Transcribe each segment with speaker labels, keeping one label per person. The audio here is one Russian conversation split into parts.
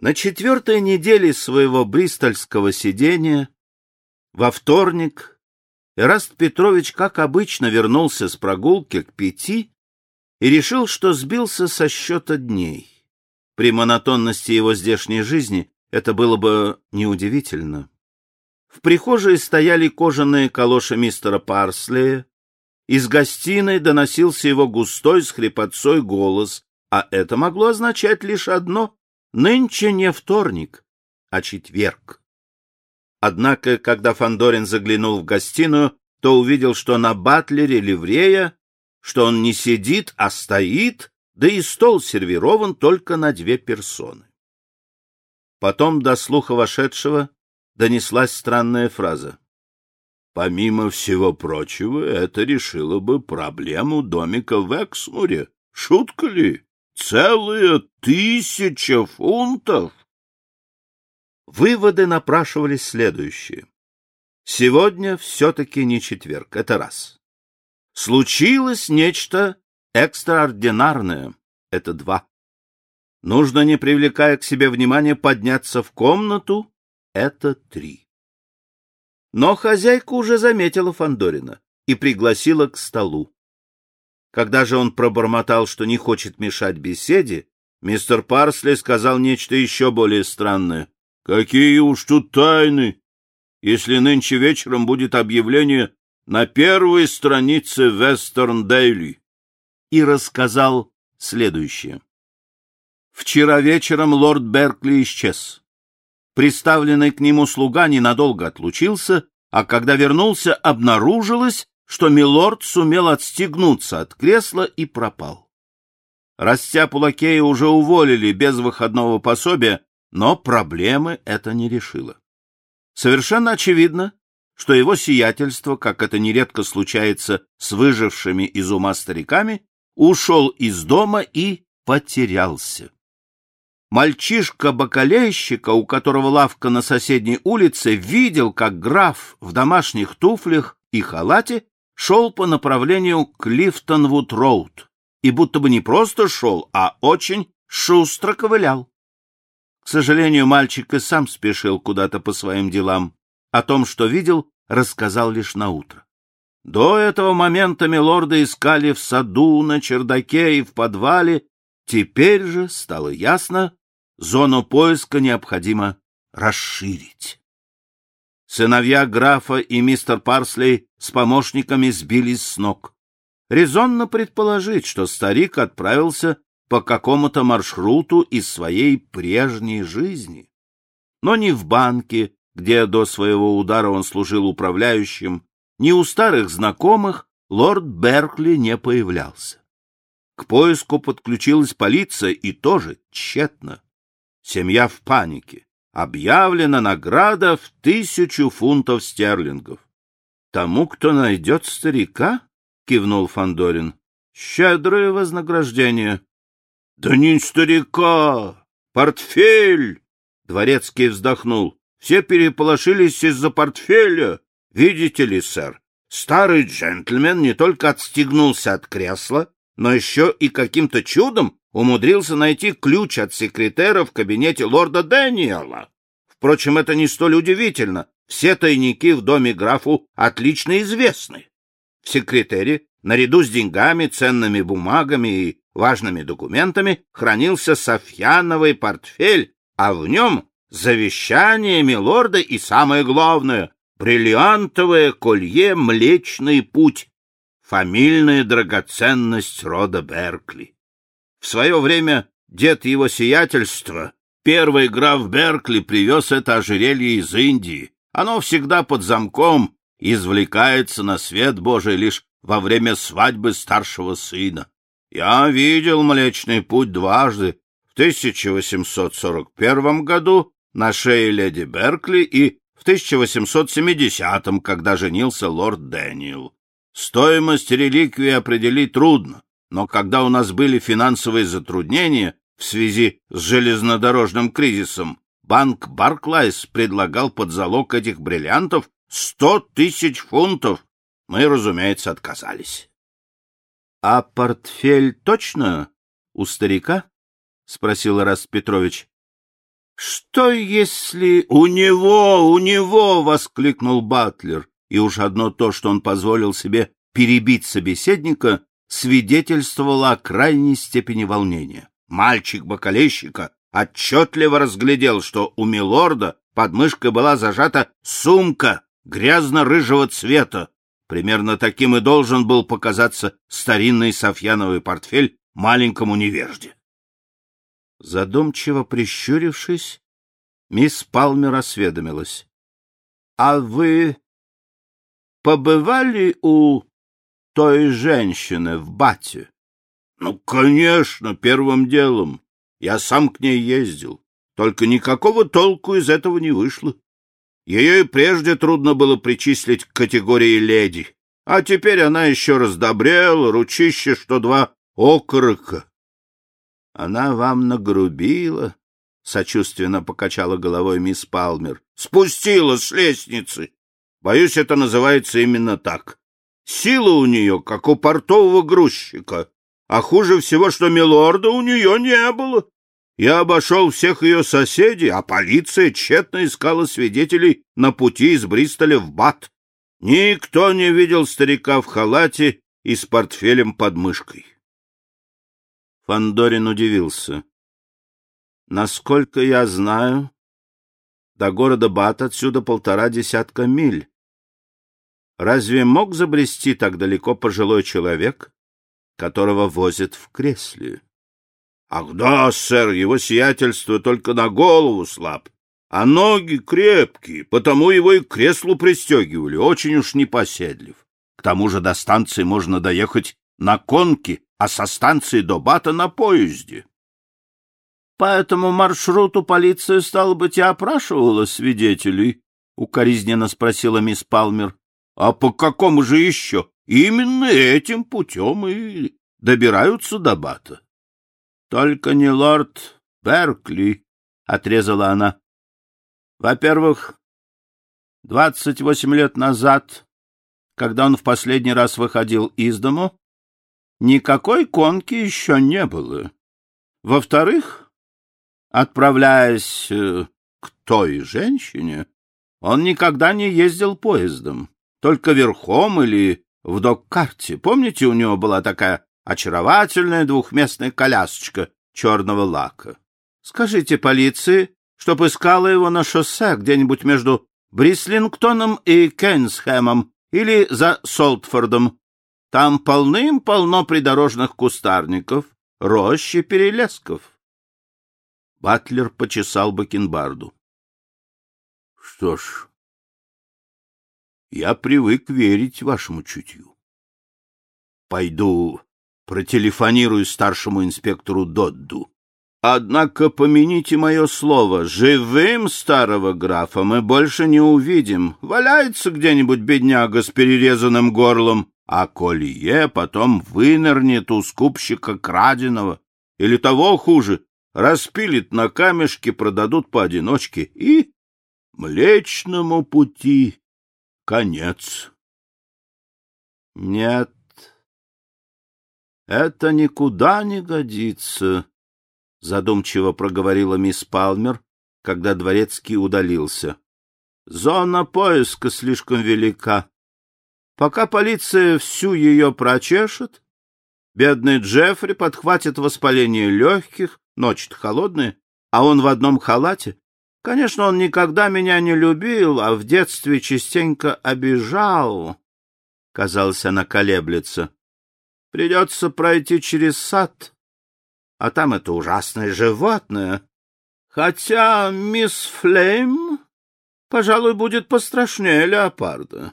Speaker 1: На четвертой неделе своего бристольского сидения, во вторник, Эраст Петрович, как обычно, вернулся с прогулки к пяти и решил, что сбился со счета дней. При монотонности его здешней жизни это было бы неудивительно. В прихожей стояли кожаные калоши мистера Парслея, из гостиной доносился его густой с хрипотцой голос, а это могло означать лишь одно Нынче не вторник, а четверг. Однако, когда Фандорин заглянул в гостиную, то увидел, что на батлере ливрея, что он не сидит, а стоит, да и стол сервирован только на две персоны. Потом до слуха вошедшего донеслась странная фраза. Помимо всего прочего, это решило бы проблему домика в Эксмуре. Шутка ли? Целая тысяча фунтов? Выводы напрашивались следующие. Сегодня все-таки не четверг, это раз. Случилось нечто экстраординарное, это два. Нужно, не привлекая к себе внимания, подняться в комнату, это три. Но хозяйка уже заметила Фандорина и пригласила к столу. Когда же он пробормотал, что не хочет мешать беседе, мистер Парсли сказал нечто еще более странное. — Какие уж тут тайны! Если нынче вечером будет объявление на первой странице Вестерн Дейли. И рассказал следующее. Вчера вечером лорд Беркли исчез. Приставленный к нему слуга ненадолго отлучился, а когда вернулся, обнаружилось, что милорд сумел отстегнуться от кресла и пропал. Растяпу лакея уже уволили без выходного пособия, но проблемы это не решило. Совершенно очевидно, что его сиятельство, как это нередко случается с выжившими из ума стариками, ушел из дома и потерялся. Мальчишка-бакалейщика, у которого лавка на соседней улице, видел, как граф в домашних туфлях и халате шел по направлению к Лифтонвуд-Роуд, и будто бы не просто шел, а очень шустро ковылял. К сожалению, мальчик и сам спешил куда-то по своим делам. О том, что видел, рассказал лишь на утро. До этого момента милорда искали в саду, на чердаке и в подвале. Теперь же стало ясно, зону поиска необходимо расширить. Сыновья графа и мистер Парслей с помощниками сбились с ног. Резонно предположить, что старик отправился по какому-то маршруту из своей прежней жизни. Но ни в банке, где до своего удара он служил управляющим, ни у старых знакомых лорд Беркли не появлялся. К поиску подключилась полиция и тоже тщетно. Семья в панике объявлена награда в тысячу фунтов стерлингов. Тому, кто найдет старика, кивнул Фандорин. Щедрое вознаграждение. Да не старика, портфель. Дворецкий вздохнул. Все переполошились из-за портфеля. Видите ли, сэр, старый джентльмен не только отстегнулся от кресла, но еще и каким-то чудом умудрился найти ключ от секретера в кабинете лорда Дэниела. Впрочем, это не столь удивительно. Все тайники в доме графу отлично известны. В секретере, наряду с деньгами, ценными бумагами и важными документами, хранился Софьяновый портфель, а в нем завещание милорда и, самое главное, бриллиантовое колье «Млечный путь», фамильная драгоценность рода Беркли. В свое время дед его сиятельства, первый граф Беркли, привез это ожерелье из Индии. Оно всегда под замком, извлекается на свет Божий лишь во время свадьбы старшего сына. Я видел Млечный Путь дважды, в 1841 году на шее леди Беркли и в 1870, когда женился лорд Дэниел. Стоимость реликвии определить трудно, но когда у нас были финансовые затруднения в связи с железнодорожным кризисом, банк Барклайс предлагал под залог этих бриллиантов сто тысяч фунтов. Мы, разумеется, отказались. — А портфель точно у старика? — спросил Раст Петрович. Что если... — У него, у него! — воскликнул Батлер. И уж одно то, что он позволил себе перебить собеседника, свидетельствовало о крайней степени волнения. Мальчик бокалейщика отчетливо разглядел, что у милорда под мышкой была зажата сумка грязно-рыжего цвета. Примерно таким и должен был показаться старинный софьяновый портфель маленькому невежде. Задумчиво прищурившись, мисс Палмер осведомилась. — А вы побывали у той женщины в Бате? — Ну, конечно, первым делом. Я сам к ней ездил. Только никакого толку из этого не вышло. Ее и прежде трудно было причислить к категории леди. А теперь она еще раздобрела, ручище, что два окорока. — Она вам нагрубила? — сочувственно покачала головой мисс Палмер. — Спустила с лестницы. Боюсь, это называется именно так. Сила у нее, как у портового грузчика. А хуже всего, что милорда у нее не было. Я обошел всех ее соседей, а полиция тщетно искала свидетелей на пути из Бристоля в Бат. Никто не видел старика в халате и с портфелем под мышкой. Фандорин удивился. Насколько я знаю, до города Бат отсюда полтора десятка миль. Разве мог забрести так далеко пожилой человек, которого возят в кресле? — Ах да, сэр, его сиятельство только на голову слаб, а ноги крепкие, потому его и к креслу пристегивали, очень уж непоседлив. К тому же до станции можно доехать на конке, а со станции до Бата на поезде. — По этому маршруту полиция, стало быть, и опрашивала свидетелей? — укоризненно спросила мисс Палмер. — А по какому же еще? Именно этим путем и добираются до Бата. — Только не лорд Беркли, — отрезала она. — Во-первых, двадцать восемь лет назад, когда он в последний раз выходил из дому, никакой конки еще не было. Во-вторых, отправляясь э, к той женщине, он никогда не ездил поездом, только верхом или в док-карте. Помните, у него была такая очаровательная двухместная колясочка черного лака? Скажите полиции, чтоб искала его на шоссе где-нибудь между Брислингтоном и Кенсхэмом или за Солтфордом. Там полным-полно придорожных кустарников, рощи перелесков. Батлер почесал бакенбарду. — Что ж, я привык верить вашему чутью. Пойду протелефонирую старшему инспектору Додду. Однако помяните мое слово, живым старого графа мы больше не увидим. Валяется где-нибудь бедняга с перерезанным горлом, а колье потом вынырнет у скупщика краденого. Или того хуже, распилит на камешки, продадут поодиночке, и Млечному пути конец. Нет, это никуда не годится, — задумчиво проговорила мисс Палмер, когда дворецкий удалился. Зона поиска слишком велика. Пока полиция всю ее прочешет, бедный Джеффри подхватит воспаление легких, ночь холодная, а он в одном халате. Конечно, он никогда меня не любил, а в детстве частенько обижал. Казалось, она колеблется. Придется пройти через сад, а там это ужасное животное. Хотя мисс Флейм, пожалуй, будет пострашнее леопарда.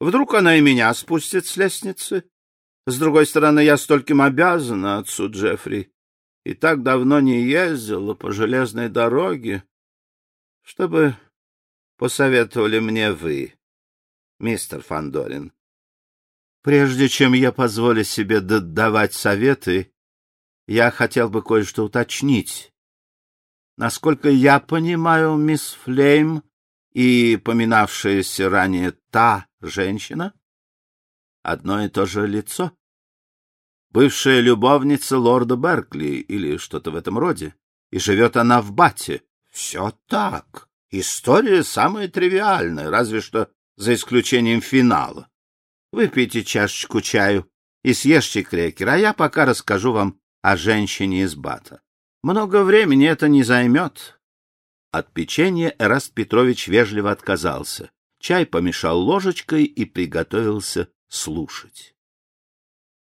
Speaker 1: Вдруг она и меня спустит с лестницы? С другой стороны, я стольким обязана отцу Джеффри и так давно не ездила по железной дороге, чтобы посоветовали мне вы, мистер Фандорин. Прежде чем я позволю себе давать советы, я хотел бы кое-что уточнить. Насколько я понимаю, мисс Флейм и поминавшаяся ранее та женщина — одно и то же лицо. Бывшая любовница лорда Беркли или что-то в этом роде. И живет она в Бате. Все так. История самая тривиальная, разве что за исключением финала. Выпейте чашечку чаю и съешьте крекер, а я пока расскажу вам о женщине из Бата. Много времени это не займет. От печенья Эраст Петрович вежливо отказался. Чай помешал ложечкой и приготовился слушать.